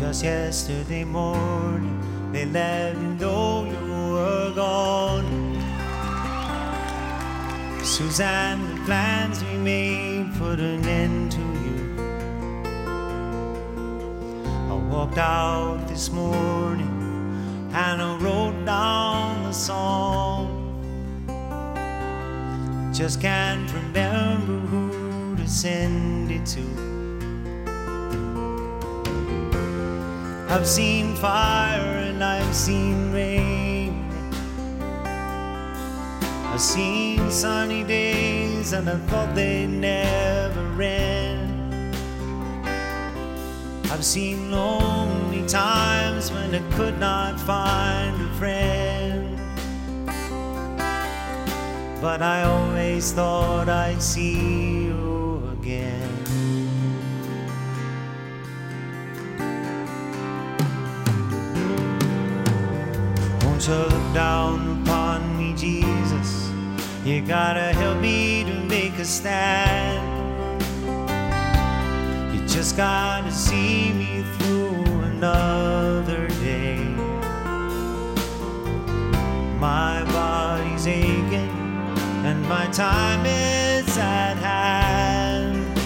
was yesterday morning. They let me know you were gone. Suzanne, the plans we made put an end to you. I walked out this morning and I wrote down the song. Just can't remember who to send it to. I've seen fire and I've seen rain. I've seen sunny days and I thought they'd never end. I've seen lonely times when I could not find a friend. But I always thought I'd see you again. Won't look down upon me, Jesus? You gotta help me to make a stand. You just gotta see me through another day. My body's aching and my time is at hand.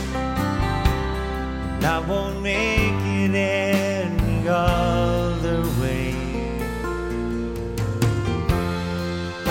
And I won't make it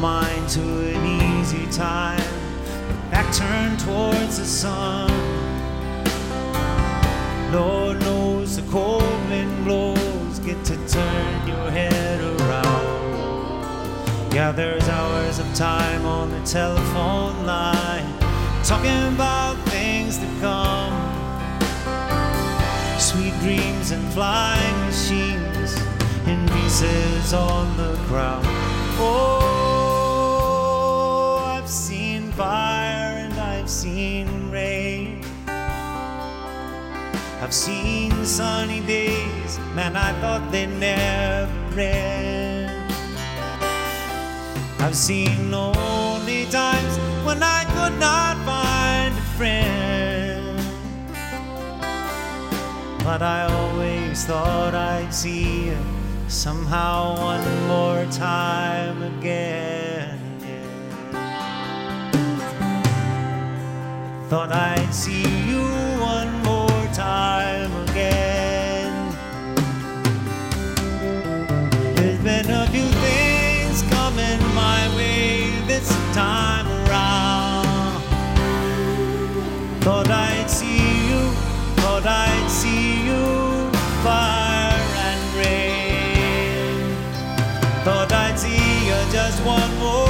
mind to an easy time, back turned towards the sun. Lord knows the cold wind blows, get to turn your head around. Yeah, there's hours of time on the telephone line, talking about things to come. Sweet dreams and flying machines in pieces on the ground. Oh, I've seen rain. I've seen sunny days, man, I thought they never end. I've seen lonely times when I could not find a friend. But I always thought I'd see you somehow one more time again. Thought I'd see you one more time again. There's been a few things coming my way this time around. Thought I'd see you, thought I'd see you, fire and rain. Thought I'd see you just one more.